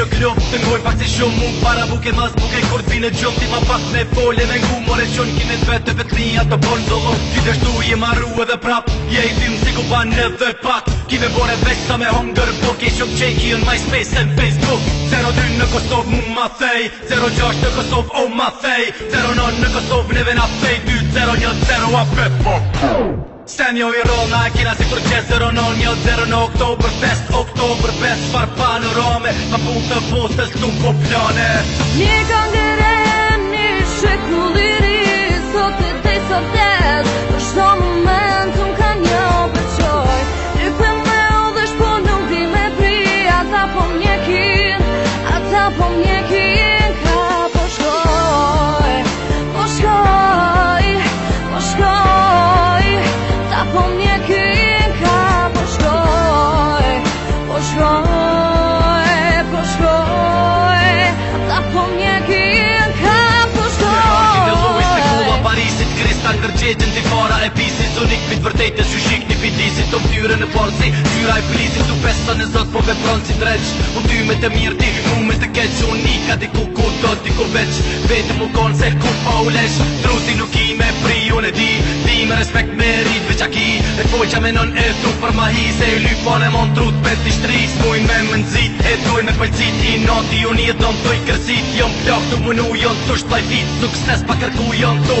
në klum Të ngoj pak si shumë mu para buke mas buke Kur t'vi në gjumë ti ma pak me folje me ngu More qënë kime të vetë të vetëlinja ato bolë zolo Ti dhe shtu i maru edhe prap Je i tim si ku pa në dhe pak Ki me bore vesh sa me hunger Po ke shumë qeki ki në MySpace në Facebook 02 në Kosovë mu ma thej 06 në Kosovë o ma thej 09 në Kosovë në vena fej 2 0 1 0 a pe po Stem jo i roll na kina si kur qe 09 0 në Oktober fest ok kohë për besë far panorame Pa punë të botës nuk po plane Një kanë gërem një shek në liri Sot e tej sot e strong. borzi Fyra e plitin du peso në zot po vepron si dreq Unë ty me të mirë ti, mu me të keq Unë i ka di ku ku do ti kur veq Vetë mu konë se ku pa u lesh Druti nuk i me pri, unë e di Ti me respekt me rrit veq ki E poj qa menon e tu për ma hi Se i lypon e mon trut për ti shtris Mujn me më nëzit, e duj me pëjcit I noti unë i e dom të i kërsit Jom plok të mënu, jom të shtë Nuk Sukses pa kërku, jom të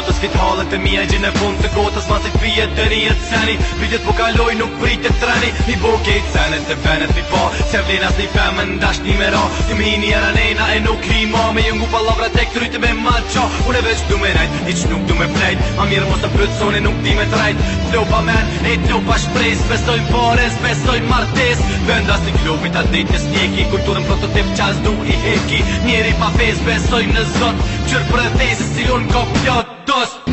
botës Fit halën të mija gjinë e fund të gotës Ma si fije të rije të seni Vidjet po kaloj nuk prit të treni Mi boke i cenet të venet mi pa Se vlin një femë në dasht një mera Një mi një era nejna e nuk hi ma Me jungu pa lavra të këtë rytë me ma qa Une veç du me rajt, iq nuk du me plejt Ma mirë mos të pëtë soni nuk di me trajt Tlo pa men, e tlo pa shpres Besoj më fares, besoj martes Venda si klubit atë ditë njeki Kulturën prototip qas du i heki Njeri pa fez, besoj në zot Qërë për e tezë, si unë ka pjot Кто спит?